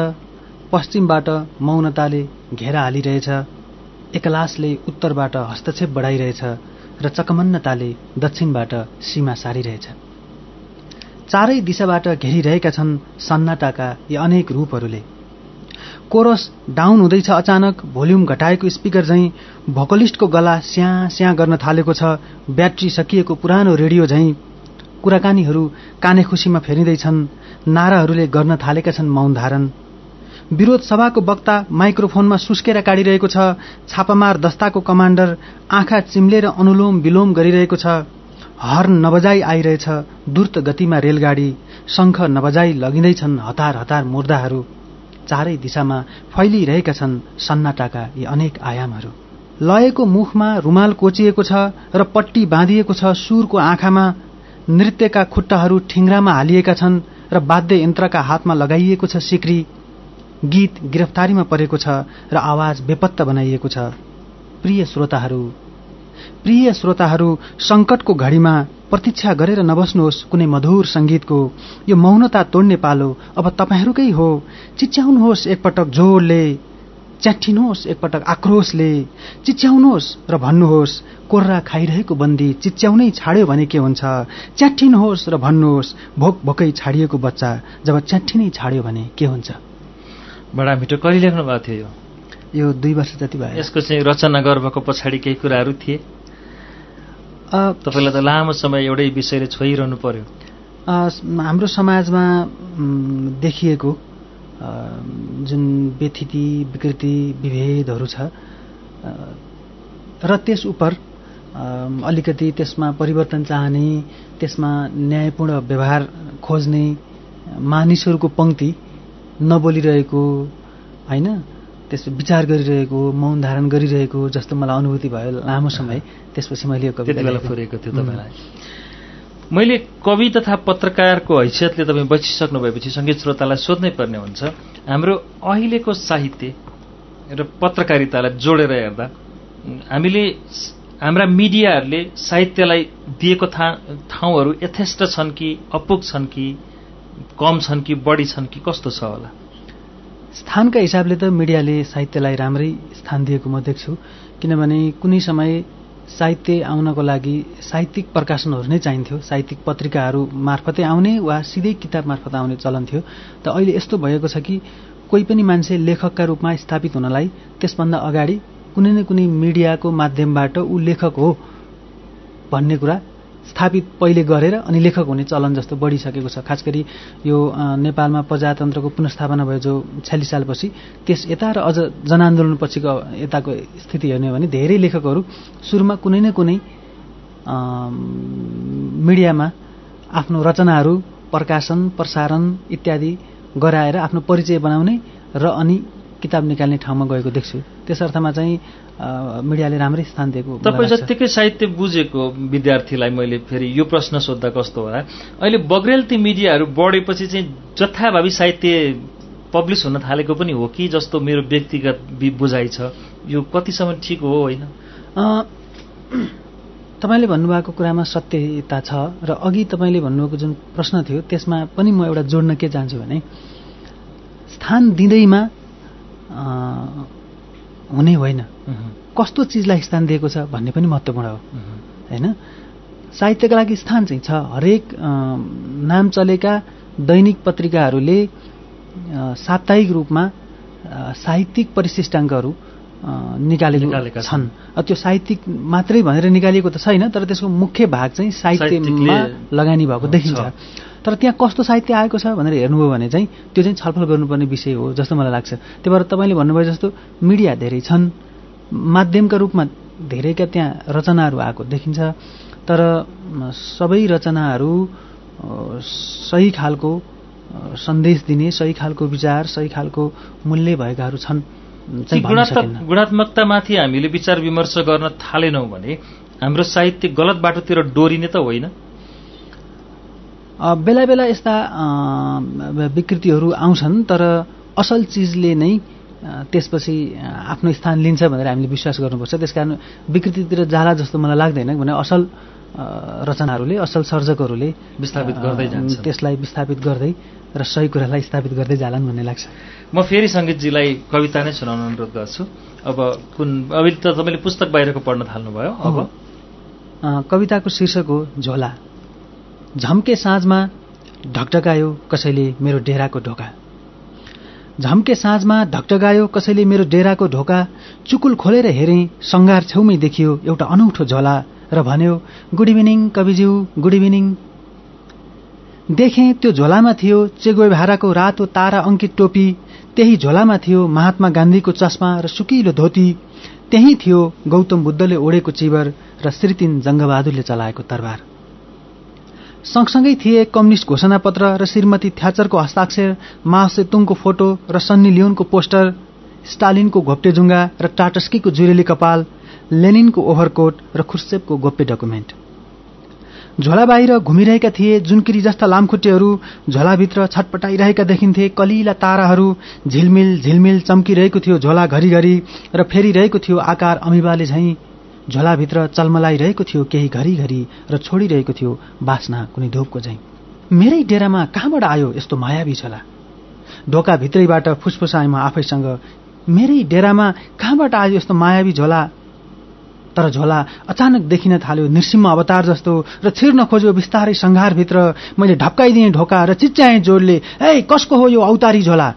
पश्चिमबाट मौनताले घेरा हालिरहेछ एकलासले उत्तरबाट हस्तक्षेप बढाइरहेछ र चकमन्नताले दक्षिणबाट सीमा सारिरहेछ। चारै दिशाबाट घेरिरहेका छन् सन्नाटाका यी अनेक रूपहरूले। कोरस डाउन हुँदैछ अचानक भोल्युम घटाएको स्पिकर झैँ भोकलिस्टको गला स्या स्या गर्न थालेको छ ब्याट्री सकिएको पुरानो रेडियो झैँ कुराकानीहरू काने खुसीमा फेरिँदैछन् नाराहरूले गर्न थालेका छन् मौन धारण। विरोध सभाको वक्ता माइक्रोफोनमा सुस्केर काडिरहेको छ छापामार दस्ताको कमाण्डर आँखा चिम्लेर अनुलोम विलोम गरिरहेको छ हर्न नबजाई आइरहेछ द्रुत गतिमा रेलगाडी शङ्ख नबजाई लगिँदैछन् हतार हतार मुर्दाहरू। चारै दिशामा फैलिरहेका छन् सन्नाटाका यी अनेक आयामहरू। लयको मुखमा रुमाल कोचिएको छ र पट्टी बाँधिएको छ सुरको आँखामा नृत्यका खुट्टाहरू ठिङ्रामा हालिएका छन् र वाद्य यन्त्रका हातमा लगाइएको छ सिक्री गीत गिरफ्तारीमा परेको छ र आवाज बेपत्ता बनाइएको छ। प्रिय श्रोताहरू प्रिय श्रोताहरू सङ्कटको घडीमा प्रतीक्षा गरेर नबस्नुहोस् कुनै मधुर सङ्गीतको। यो मौनता तोड्ने पालो अब तपाईँहरूकै हो। चिच्याउनुहोस् एकपटक जोडले। च्याठिनुहोस् एकपटक आक्रोशले चिच्याउनुहोस् र भन्नुहोस् कोर्रा खाइरहेको बन्दी चिच्याउनै छाड्यो भने के हुन्छ? च्याठिनुहोस् र भन्नुहोस् भोक भोकै छाडिएको बच्चा जब च्याठिनै छाड्यो भने के हुन्छ? बडा मिठो कहिले लेख्नु भएको थियो यो? दुई वर्ष जति भयो। यसको चाहिँ रचना गर्भको पछाडि केही कुराहरू थिए? तपाईँलाई त लामो समय एउटै विषयले छोइरहनु पर्यो। हाम्रो समाजमा देखिएको जुन व्यथिति विकृति विभेदहरू छ र त्यस उप अलिकति त्यसमा परिवर्तन चाहने त्यसमा न्यायपूर्ण व्यवहार खोज्ने मानिसहरूको पङ्क्ति नबोलिरहेको होइन? त्यस विचार गरिरहेको मौन धारण गरिरहेको जस्तो मलाई अनुभूति भयो लामो समय। त्यसपछि मैले यो कविता मैले कवि तथा पत्रकारको हैसियतले तपाईँ बचिसक्नु भएपछि सङ्गीत श्रोतालाई सोध्नै पर्ने हुन्छ। हाम्रो अहिलेको साहित्य र पत्रकारितालाई जोडेर हेर्दा हामीले हाम्रा मिडियाहरूले साहित्यलाई दिएको था ठाउँहरू यथेष्ट छन् कि अपुग छन् कि कम छन् कि बढी छन् कि कस्तो छ होला? स्थानका हिसाबले त मिडियाले साहित्यलाई राम्रै स्थान दिएको म देख्छु। किनभने कुनै समय साहित्य आउनको लागि साहित्यिक प्रकाशनहरू नै चाहिन्थ्यो। साहित्यिक पत्रिकाहरू मार्फतै आउने वा सिधै किताब मार्फत आउने चलन थियो। त अहिले यस्तो भएको छ कि कोही पनि मान्छे लेखकका रूपमा स्थापित हुनलाई त्यसभन्दा अगाडि कुनै न कुनै मिडियाको माध्यमबाट ऊ लेखक हो भन्ने कुरा स्थापित पहिले गरेर अनि लेखक हुने चलन जस्तो बढिसकेको छ। खास गरी यो नेपालमा प्रजातन्त्रको पुनस्थापना भयो जो छ्यालिस सालपछि त्यस यता र अझ जनआन्दोलन पछिको यताको स्थिति हेर्ने हो भने धेरै लेखकहरू सुरुमा कुनै न कुनै मिडियामा आफ्नो रचनाहरू प्रकाशन प्रसारण इत्यादि गराएर आफ्नो परिचय बनाउने र अनि किताब निकाल्ने ठाउँमा गएको देख्छु। त्यस अर्थमा चाहिँ मिडियाले राम्रै स्थान दिएको तपाईँ। जत्तिकै साहित्य बुझेको विद्यार्थीलाई मैले फेरि यो प्रश्न सोद्धा कस्तो होला। अहिले बग्रेलती मिडियाहरू बढेपछि चाहिँ जथाभावी साहित्य पब्लिस हुन थालेको पनि हो कि जस्तो मेरो व्यक्तिगत बुझाइ छ? यो कतिसम्म ठिक हो होइन? तपाईँले भन्नुभएको कुरामा सत्यता छ र अघि तपाईँले भन्नुभएको जुन प्रश्न थियो त्यसमा पनि म एउटा जोड्न के चाहन्छु भने स्थान दिँदैमा हुने होइन। कस्तो चिजलाई स्थान दिएको छ भन्ने पनि महत्त्वपूर्ण हो। होइन? साहित्यका लागि स्थान चाहिँ छ। हरेक नाम चलेका दैनिक पत्रिकाहरूले साप्ताहिक रूपमा साहित्यिक परिशिष्टाङ्कहरू निकालेको छन्। त्यो साहित्यिक मात्रै भनेर निकालिएको त छैन तर त्यसको मुख्य भाग चाहिँ साहित्यमा लगानी भएको। देखिन्छ। तर त्यहाँ कस्तो साहित्य आएको छ भनेर हेर्नुभयो भने चाहिँ त्यो चाहिँ छलफल गर्नुपर्ने विषय हो जस्तो मलाई लाग्छ। त्यही भएर तपाईँले भन्नुभयो जस्तो मिडिया धेरै छन् माध्यमका रूपमा धेरैका त्यहाँ रचनाहरू आएको देखिन्छ तर सबै रचनाहरू सही खालको सन्देश दिने सही खालको विचार सही खालको मूल्य भएकाहरू छन् गुणात्मकतामाथि हामीले विचार विमर्श गर्न थालेनौँ भने हाम्रो साहित्य गलत बाटोतिर डोरिने त होइन। बेला बेला यस्ता विकृतिहरू आउँछन् तर असल चिजले नै त्यसपछि आफ्नो स्थान लिन्छ भनेर हामीले विश्वास गर्नुपर्छ। त्यसकारण विकृतितिर जाला जस्तो मलाई लाग्दैन भने असल रचनाहरूले असल सर्जकहरूले विस्थापित गर्दै जान्छन्। त्यसलाई विस्थापित गर्दै र सही कुरालाई स्थापित गर्दै जालान् भन्ने लाग्छ। म फेरि सङ्गीतजीलाई कविता नै सुनाउन अनुरोध गर्छु। अब कुन अब त तपाईँले पुस्तक बाहिरको पढ्न थाल्नुभयो। अब? कविताको शीर्षक हो झोला। झम्के साँझमा ढकढकायो कसैले मेरो डेराको ढोका। झम्के साँझमा ढकढकायो कसैले मेरो डेराको ढोका। चुकुल खोलेर हेरेँ सङ्घार छेउमै देखियो एउटा अनौठो झोला र भन्यो गुड इभिनिङ कविज्यू गुड इभिनिङ। देखेँ त्यो झोलामा थियो चेगोय भाराको रातो तारा अङ्कित टोपी त्यही झोलामा थियो महात्मा गान्धीको चस्मा र सुकिलो धोती त्यही थियो गौतम बुद्धले ओढेको चिबर र श्रीतिन जङ्गबहादुरले चलाएको तरबार। सँगसँगै थिए कम्युनिस्ट घोषणापत्र र श्रीमती थ्याचरको हस्ताक्षर माओ सेतुङको फोटो र सन्नी लियोनको पोस्टर स्टालिनको घोप्टेजुङ्गा र टाटस्कीको जुरेली कपाल लेनिनको ओभरकोट र खुर्सेपको गोप्य डकुमेन्ट। झोला बाहिर घुमिरहेका थिए जुनकिरी जस्ता लामखुट्टेहरू झोलाभित्र छटपटाइरहेका देखिन्थे कलिला ताराहरू झिलमिल झिलमिल चम्किरहेको थियो झोला घरिघरि र फेरिरहेको थियो आकार अमिबाले झैँ झोलाभित्र चलमलाइरहेको थियो केही घरिघरि र छोडिरहेको थियो बास्ना कुनै धोपको झैँ। मेरै डेरामा कहाँबाट आयो यस्तो मायावी झोला? ढोकाभित्रैबाट फुसफुसाएँ म आफैसँग मेरै डेरामा कहाँबाट आयो यस्तो मायावी झोला? तर झोला अचानक देखिन थाल्यो नृसिंह अवतार जस्तो र छिर्न खोज्यो बिस्तारै सङ्घारभित्र मैले ढप्काइदिएँ ढोका र चिच्याएँ जोडले ए कसको हो यो औतारी झोला?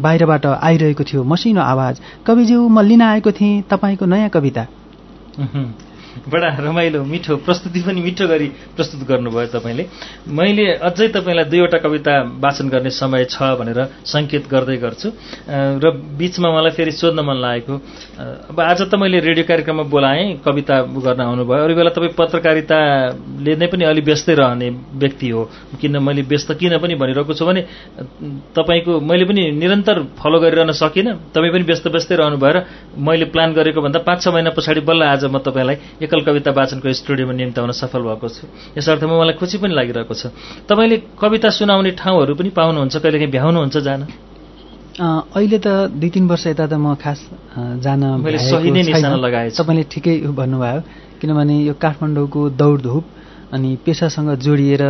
बाहिरबाट आइरहेको थियो मसिनो आवाज कविज्यू म लिन आएको थिएँ तपाईँको नयाँ कविता। उहुँ। बडा रमाइलो मिठो प्रस्तुति पनि मिठो गरी प्रस्तुत गर्नुभयो तपाईँले। मैले अझै तपाईँलाई दुईवटा कविता वाचन गर्ने समय छ भनेर सङ्केत गर्दै गर्छु। र बिचमा मलाई फेरि सोध्न मन लागेको अब आज त मैले रेडियो कार्यक्रममा बोलाएँ कविता गर्न आउनुभयो। अरू बेला तपाईँ पत्रकारिताले नै पनि अलि व्यस्तै रहने व्यक्ति हो। किन मैले व्यस्त किन पनि भनिरहेको छु भने तपाईँको मैले पनि निरन्तर फलो गरिरहन सकिनँ। तपाईँ पनि व्यस्त व्यस्तै रहनु भएर मैले प्लान गरेको भन्दा पाँच छ महिना पछाडि बल्ल आज म तपाईँलाई एकल कविता वाचनको स्टुडियोमा निम्ति आउन सफल भएको छु। यस अर्थमा मलाई खुसी पनि लागिरहेको छ। तपाईँले कविता सुनाउने ठाउँहरू पनि पाउनुहुन्छ कहिलेकाहीँ भ्याउनुहुन्छ जान? अहिले त दुई तिन वर्ष यता त म खास जान मैले सही नै निशाना लगाएँ तपाईँले ठिकै भन्नुभयो किनभने यो काठमाडौँको दौडधुप अनि पेसासँग जोडिएर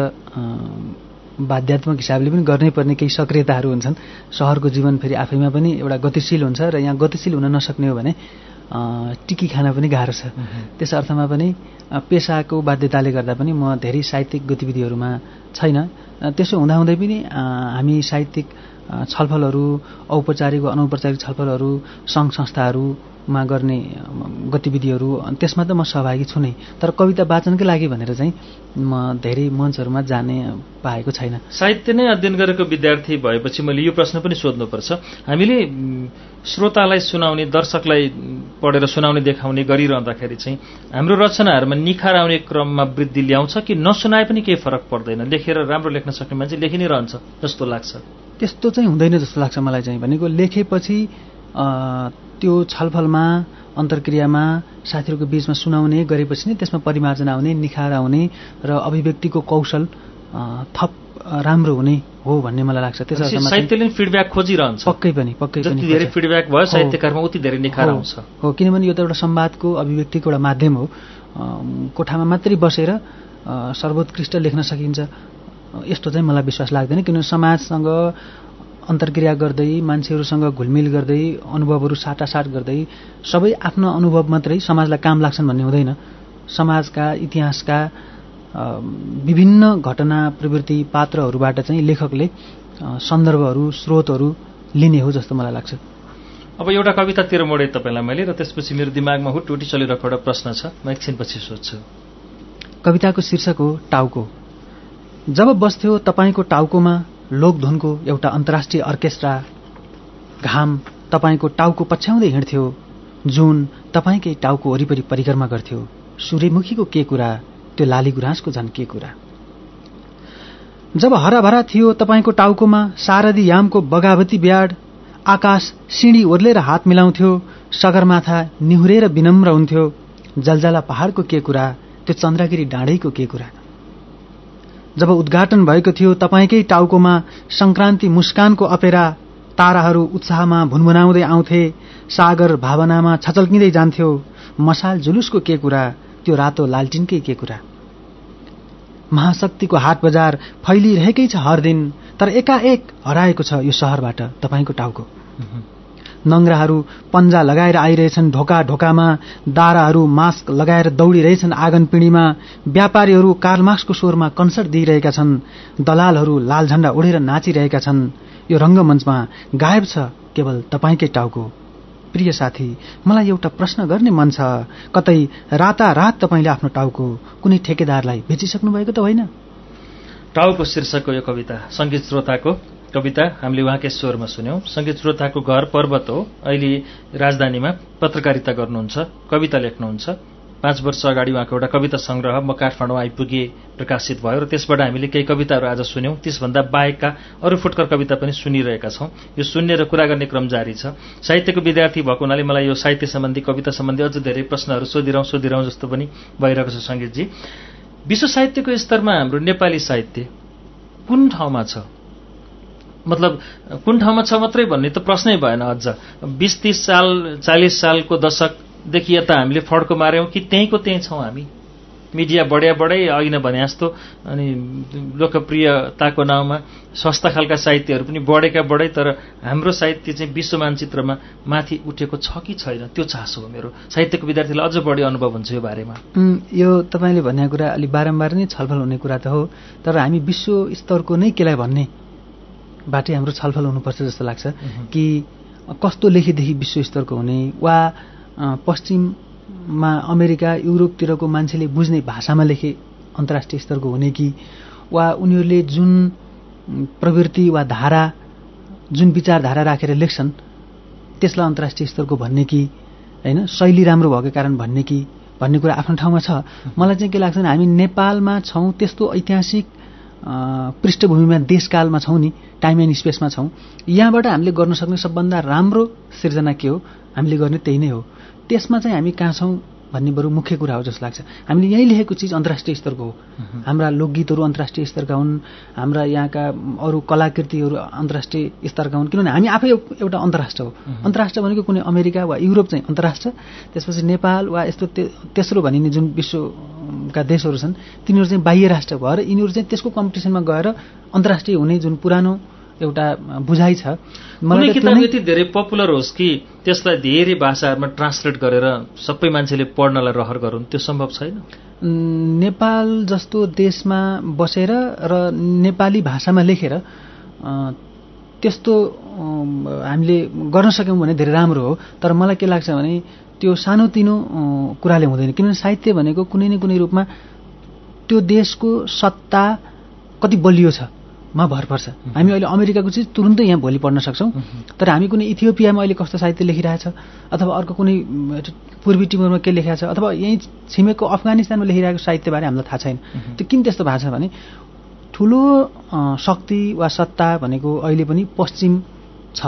बाध्यात्मक हिसाबले पनि गर्नै पर्ने केही सक्रियताहरू हुन्छन्। सहरको जीवन फेरि आफैमा पनि एउटा गतिशील हुन्छ र यहाँ गतिशील हुन नसक्ने हो भने टिकी खान पनि गाह्रो छ। त्यस अर्थमा पनि पेसाको बाध्यताले गर्दा पनि म धेरै साहित्यिक गतिविधिहरूमा छैन। त्यसो हुँदाहुँदै पनि हामी साहित्यिक छलफलहरू औपचारिक वा अनौपचारिक छलफलहरू सङ्घ संस्थाहरू मा गर्ने गतिविधिहरू त्यसमा त म सहभागी छु नै तर कविता वाचनकै लागि भनेर चाहिँ म धेरै मञ्चहरूमा जाने पाएको छैन। साहित्य नै अध्ययन गरेको विद्यार्थी भएपछि मैले यो प्रश्न पनि सोध्नुपर्छ। हामीले श्रोतालाई सुनाउने दर्शकलाई पढेर सुनाउने देखाउने गरिरहँदाखेरि चाहिँ हाम्रो रचनाहरूमा निखार आउने क्रममा वृद्धि ल्याउँछ कि नसुनाए पनि केही फरक पर्दैन। लेखेर राम्रो लेख्न सक्ने मान्छे लेखि नै रहन्छ जस्तो लाग्छ। त्यस्तो चाहिँ हुँदैन जस्तो लाग्छ मलाई चाहिँ भनेको लेखेपछि त्यो छलफलमा अन्तर्क्रियामा साथीहरूको बिचमा सुनाउने गरेपछि नै त्यसमा परिमार्जना आउने निखार आउने र अभिव्यक्तिको कौशल थप राम्रो हुने हो भन्ने मलाई लाग्छ। त्यस साहित्यले फिडब्याक खोजिरहन्छ। पक्कै पनि पक्कै पनि धेरै फिडब्याक भयो साहित्यकारमा उति धेरै निखार आउँछ। हो किनभने यो त एउटा संवादको अभिव्यक्तिको एउटा माध्यम हो। कोठामा मात्रै बसेर सर्वोत्कृष्ट लेख्न सकिन्छ। यस्तो चाहिँ मलाई विश्वास लाग्दैन किनभने समाजसँग अन्तर्क्रिया गर्दै मान्छेहरूसँग घुलमिल गर्दै अनुभवहरू साटासाट गर्दै सबै आफ्नो अनुभव मात्रै समाजलाई काम लाग्छन् भन्ने हुँदैन। समाजका इतिहासका विभिन्न घटना प्रवृत्ति पात्रहरूबाट चाहिँ लेखकले सन्दर्भहरू स्रोतहरू लिने हो जस्तो मलाई लाग्छ। अब एउटा कवितातिर मोडेँ तपाईँलाई मैले र त्यसपछि मेरो दिमागमा हुटुटी चलिरहेको एउटा प्रश्न छ म एकछिनपछि सोध्छु। कविताको शीर्षक हो टाउको। जब बस्थ्यो तपाईँको टाउकोमा लोकधुनको एउटा अन्तर्राष्ट्रिय अर्केस्ट्रा घाम तपाईँको टाउको पछ्याउँदै हिँड्थ्यो जुन तपाईँकै टाउको वरिपरि परिक्रमा गर्थ्यो। सूर्यमुखीको के कुरा? त्यो लाली गुराँसको झन् के कुरा? जब हराभरा थियो तपाईँको टाउकोमा सारदी यामको बगावती ब्याड आकाश सिँढी ओर्लेर हात मिलाउँथ्यो सगरमाथा निहुरेर विनम्र हुन्थ्यो जलजला पहाडको के कुरा त्यो चन्द्रगिरी डाँडैको के कुरा? जब उद्घाटन भएको थियो तपाईँकै टाउकोमा संक्रान्ति मुस्कानको अपेरा ताराहरू उत्साहमा भुनभुनाउँदै आउँथे सागर भावनामा छचल्किँदै जान्थ्यो मसाल जुलुसको के कुरा त्यो रातो लालटिनकै के कुरा? महाशक्तिको हाट बजार फैलिरहेकै छ हर दिन तर एकाएक हराएको छ यो सहरबाट तपाईँको टाउको। नङ्ग्राहरू पन्जा लगाएर आइरहेछन् ढोका ढोकामा दाराहरू मास्क लगाएर दौडिरहेछन् आँगन पिँढीमा व्यापारीहरू कार्लमार्क्सको स्वरमा कन्सर्ट दिइरहेका छन् दलालहरू लाल झण्डा उडेर नाचिरहेका छन्। यो रङ्गमञ्चमा गायब छ केवल तपाईँकै टाउको। प्रिय साथी मलाई एउटा प्रश्न गर्ने मन छ। कतै रातारात तपाईँले आफ्नो टाउको कुनै ठेकेदारलाई बेचिसक्नु भएको त होइन? टाउको शीर्षकको यो कविता सङ्गीत श्रोताको कविता हामीले उहाँकै स्वरमा सुन्यौं। सङ्गीत श्रोताको घर पर्वत हो। अहिले राजधानीमा पत्रकारिता गर्नुहुन्छ कविता लेख्नुहुन्छ। पाँच वर्ष अगाडि उहाँको एउटा कविता सङ्ग्रह म काठमाडौँ आइपुगे प्रकाशित भयो र त्यसबाट हामीले केही कविताहरू आज सुन्यौं। त्यसभन्दा बाहेकका अरू फुटकर कविता पनि सुनिरहेका छौं। यो सुन्ने र कुरा गर्ने क्रम जारी छ। साहित्यको विद्यार्थी भएको हुनाले मलाई यो साहित्य सम्बन्धी कविता सम्बन्धी अझ धेरै प्रश्नहरू सोधिरहँ सोधिरहँ जस्तो पनि भइरहेको छ सङ्गीतजी। विश्व साहित्यको स्तरमा हाम्रो नेपाली साहित्य कुन ठाउँमा छ? मतलब कुन ठाउँमा छ मात्रै भन्ने त प्रश्नै भएन अझ। बिस तिस साल चालिस सालको दशकदेखि यता हामीले फड्को मार्यौँ कि त्यहीँको त्यहीँ छौँ हामी। मिडिया बढ्या बढै अघि नै भने जस्तो अनि लोकप्रियताको नाउँमा सस्ता खालका साहित्यहरू पनि बढेका बढे तर हाम्रो साहित्य चाहिँ विश्व मानचित्रमा माथि उठेको छ कि छैन त्यो चासो हो मेरो। साहित्यको विद्यार्थीलाई अझ बढी अनुभव हुन्छ यो बारेमा। यो तपाईँले भनेको कुरा अलिक बारम्बार नै छलफल हुने कुरा त हो तर हामी विश्व स्तरको नै केलाई भन्ने बाटै हाम्रो छलफल हुनुपर्छ जस्तो लाग्छ कि कस्तो लेखिदेखि विश्व स्तरको हुने वा पश्चिम मा अमेरिका युरोपतिरको मान्छेले बुझ्ने भाषामा लेखे अन्तर्राष्ट्रिय स्तरको हुने कि वा उनीहरूले जुन प्रवृत्ति वा धारा जुन विचारधारा राखेर लेख्छन् त्यसलाई अन्तर्राष्ट्रिय स्तरको भन्ने कि होइन शैली राम्रो भएको कारण भन्ने कि भन्ने कुरा आफ्नो ठाउँमा छ। मलाई चाहिँ के लाग्छ भने हामी नेपालमा छौँ त्यस्तो ऐतिहासिक पृष्ठभूमिमा देशकालमा छौँ नि टाइम एन्ड स्पेसमा छौँ। यहाँबाट हामीले गर्न सक्ने सबभन्दा राम्रो सिर्जना के हो? हामीले गर्ने त्यही नै हो। त्यसमा चाहिँ हामी कहाँ छौँ? भन्ने बरु मुख्य कुरा हो जस्तो लाग्छ। हामीले यहीँ लेखेको चिज अन्तर्राष्ट्रिय स्तरको हो। हाम्रा लोकगीतहरू अन्तर्राष्ट्रिय स्तरका हुन् हाम्रा यहाँका अरू कलाकृतिहरू अन्तर्राष्ट्रिय स्तरका हुन् किनभने हामी आफै एउ- एउटा अन्तर्राष्ट्र हो। अन्तर्राष्ट्र भनेको कुनै अमेरिका वा युरोप चाहिँ अन्तर्राष्ट्र। त्यसपछि नेपाल वा यस्तो तेस्रो भनिने जुन विश्वका देशहरू छन् तिनीहरू चाहिँ बाह्य राष्ट्र भएर यिनीहरू चाहिँ त्यसको कम्पिटिसनमा गएर अन्तर्राष्ट्रिय हुने जुन पुरानो एउटा बुझाइ छ। मलाई किताब यति धेरै पपुलर होस् कि त्यसलाई धेरै भाषाहरूमा ट्रान्सलेट गरेर सबै मान्छेले पढ्नलाई रहर गरून् त्यो सम्भव छैन? नेपाल जस्तो देशमा बसेर र नेपाली भाषामा लेखेर त्यस्तो हामीले गर्न सक्यौँ भने धेरै राम्रो हो। तर मलाई के लाग्छ भने त्यो सानोतिनो कुराले हुँदैन। किनभने साहित्य भनेको कुनै न कुनै रूपमा त्यो देशको सत्ता कति बलियो छ। मा भर पर्छ। हामी अहिले अमेरिकाको चिज तुरुन्तै यहाँ भोलि पढ्न सक्छौँ। तर हामी कुनै इथियोपियामा अहिले कस्तो साहित्य लेखिरहेछ अथवा अर्को कुनै पूर्वी टिमोरमा के लेखेको छ अथवा यहीँ छिमेकको अफगानिस्तानमा लेखिरहेको साहित्यबारे हामीलाई थाहा छैन। त्यो किन त्यस्तो भएको छ भने ठुलो शक्ति वा सत्ता भनेको अहिले पनि पश्चिम छ।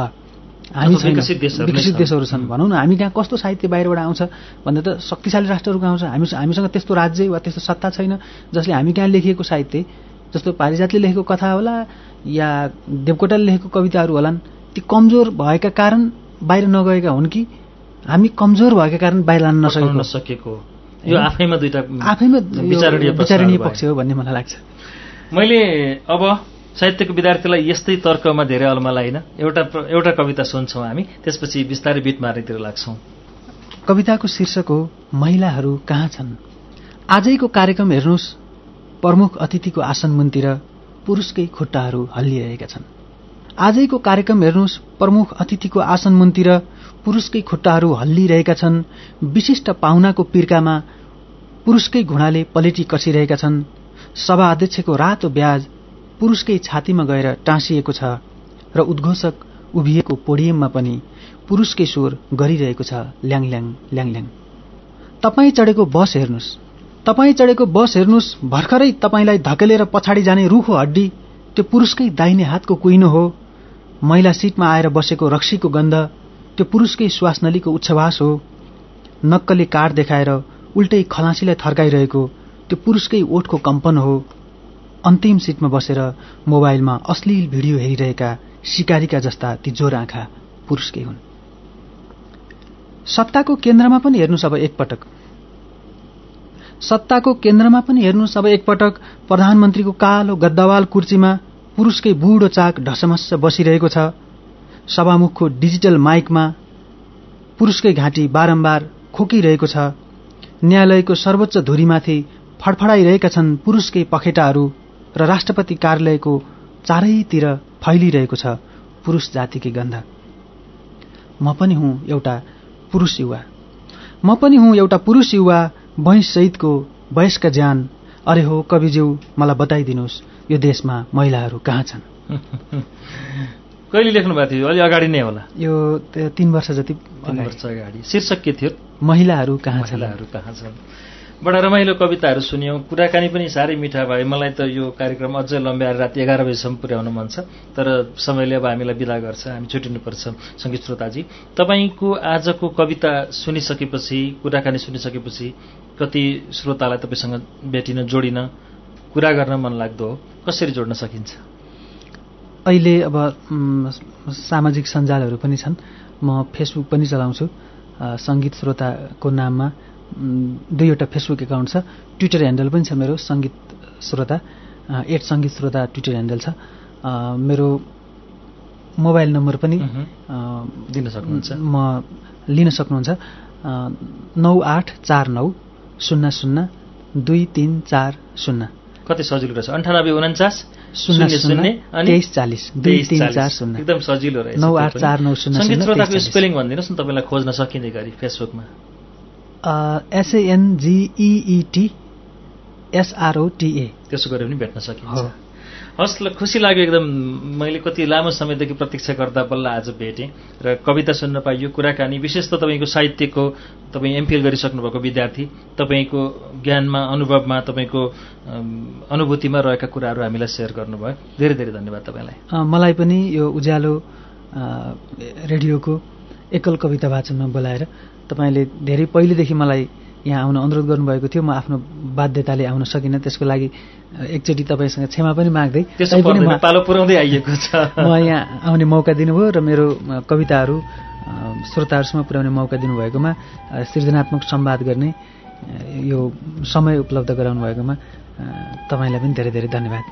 हामी। विकसित देशहरू छन्। भनौँ न हामी कहाँ कस्तो साहित्य बाहिरबाट आउँछ भन्दा त शक्तिशाली राष्ट्रहरू आउँछ? हामी हामीसँग त्यस्तो राज्य वा त्यस्तो सत्ता छैन जसले हामी कहाँ लेखिएको साहित्य जस्तो पारिजातले लेखेको कथा होला या देवकोटाले लेखेको कविताहरू होलान् ती कमजोर भएका कारण बाहिर नगएका हुन् कि हामी कमजोर भएका कारण बाहिर लान नसकेको? नसकेको। यो आफैमा दुईटा आफैमा विचारणीय। पक्ष हो भन्ने मलाई लाग्छ। मैले अब साहित्यको विद्यार्थीलाई यस्तै तर्कमा धेरै अल्मलाइन एउटा एउटा कविता सुन्छौँ हामी त्यसपछि बिस्तारै बिट मार्नेतिर लाग्छौँ। कविताको शीर्षक हो महिलाहरू कहाँ छन्? आजैको कार्यक्रम हेर्नुहोस्। प्रमुख अतिथिको आसन मुनतिर पुरुषकै खुट्टाहरू हल्लिरहेका छन्। आजैको कार्यक्रम हेर्नुहोस् प्रमुख अतिथिको आसन मुनतिर पुरुषकै खुट्टाहरू हल्लिरहेका छन्। विशिष्ट पाहुनाको पिर्कामा पुरुषकै घुँडाले पलेटी कसिरहेका छन्। सभा अध्यक्षको रातो ब्याज पुरुषकै छातीमा गएर टाँसिएको छ र उद्घोषक उभिएको पोडियममा पनि पुरुषकै स्वर गरिरहेको छ ल्याङ ल्याङ ल्याङ ल्याङ तपाईँ चढेको बस हेर्नुहोस्। तपाईँ चढेको बस हेर्नुहोस् भर्खरै तपाईँलाई धकेलेर पछाडि जाने रुखो हड्डी। त्यो पुरुषकै दाहिने हातको कुइनो हो। महिला सिटमा आएर बसेको रक्सीको गन्ध त्यो पुरुषकै श्वास नलीको उच्छवास हो। नक्कले काठ देखाएर उल्टै खलासीलाई थर्काइरहेको त्यो पुरुषकै ओठको कम्पन हो। अन्तिम सिटमा बसेर मोबाइलमा अश्लील भिडियो हेरिरहेका सिकारीका जस्ता ती जोर आँखा पुरुषकै हुन्। सत्ताको केन्द्रमा पनि हेर्नुहोस् अब एकपटक। सत्ताको केन्द्रमा पनि हेर्नुहोस् अब एकपटक प्रधानमन्त्रीको कालो गद्दावाल कुर्चीमा पुरुषकै बुढो चाक ढसमस्स बसिरहेको छ। सभामुखको डिजिटल माइकमा पुरुषकै घाँटी बारम्बार खोकिरहेको छ। न्यायालयको सर्वोच्च धुरीमाथि फडफडाइरहेका छन् पुरुषकै पखेटाहरू र राष्ट्रपति कार्यालयको चारैतिर फैलिरहेको छ पुरुष जातिकै गन्ध। म पनि हुँ एउटा पुरुष युवा। म पनि हुँ एउटा पुरुष युवा सहितको वयस्क ज्यान। अरे हो कविज्यू मलाई बताइदिनुहोस् यो देशमा महिलाहरू कहाँ छन्? कहिले लेख्नु भएको थियो? अलि अगाडि नै होला। यो तीन वर्ष जति। वर्ष अगाडि। शीर्षक के थियो? महिलाहरू कहाँ छन्? महिलाहरू कहाँ छन्? बडा रमाइलो कविताहरू सुन्यौँ। कुराकानी पनि साह्रै मिठा भए मलाई त यो कार्यक्रम अझै लम्ब्याएर राति एघार बजीसम्म पुर्याउन मन छ। तर समयले अब हामीलाई विदा गर्छ। हामी छुटिनुपर्छ। सङ्गीत श्रोताजी तपाईँको आजको कविता सुनिसकेपछि कुराकानी सुनिसकेपछि कति श्रोतालाई तपाईँसँग भेटिन जोडिन कुरा गर्न मन लाग्दो हो कसरी जोड्न सकिन्छ? अहिले अब सामाजिक सञ्जालहरू पनि छन्। म फेसबुक पनि चलाउँछु। सङ्गीत श्रोताको नाममा दुईवटा फेसबुक एकाउन्ट छ। ट्विटर ह्यान्डल पनि छ मेरो सङ्गीत श्रोता। एट सङ्गीत श्रोता ट्विटर ह्यान्डल छ। मेरो मोबाइल नम्बर पनि दिन सक्नुहुन्छ। म लिन सक्नुहुन्छ। नौ आठ चार नौ शून्य शून्य दुई तिन चार शून्य कति सजिलो रहेछ अन्ठानब्बे उन्चास शून्य शून्य तेइस चालिस दुई तिन। चार शून्य एकदम सजिलो रहेछ नौ आठ। चार नौ शून्य सङ्गीत श्रोताको। स्पेलिङ भनिदिनुहोस् न तपाईँलाई खोज्न सकिने गरी फेसबुकमा एसएएनजिइटी एसआरओटिए त्यसो गरे पनि भेट्न सकिन्छ। हस् ल खुसी लाग्यो एकदम। मैले कति लामो समयदेखि प्रतीक्षा गर्दा बल्ल आज भेटेँ र कविता सुन्न पाइयो कुराकानी विशेष त तपाईँको साहित्यको तपाईँ एमफिल गरिसक्नु भएको विद्यार्थी तपाईँको ज्ञानमा अनुभवमा तपाईँको अनुभूतिमा रहेका कुराहरू हामीलाई सेयर गर्नुभयो। धेरै धेरै धन्यवाद तपाईँलाई। मलाई पनि यो उज्यालो रेडियोको एकल कविता वाचनमा बोलाएर तपाईँले धेरै पहिलेदेखि मलाई यहाँ आउन अनुरोध गर्नुभएको थियो म आफ्नो बाध्यताले आउन सकिनँ। त्यसको लागि एकचोटि तपाईँसँग क्षमा पनि माग्दै पालो पुर्याउँदै आइएको छ। म यहाँ आउने मौका दिनुभयो र मेरो कविताहरू श्रोताहरूसम्म पुर्याउने मौका दिनुभएकोमा सृजनात्मक संवाद गर्ने यो समय उपलब्ध गराउनु भएकोमा तपाईँलाई पनि धेरै धेरै धन्यवाद।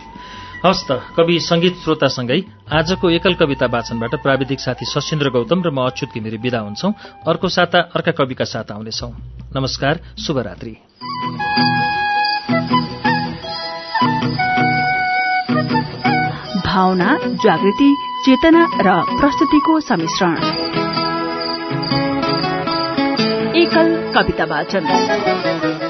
हस् त कवि सङ्गीत श्रोतासँगै आजको एकल कविता वाचनबाट प्राविधिक साथी सशिन्द्र गौतम र म अच्युत घिमिरे विदा हुन्छौं। अर्को साता अर्का कविका साथ आउनेछौं। नमस्कार शुभरात्रि। भावना जागृति चेतना र प्रस्तुतिको सम्मिश्रण एकल कविता वाचन।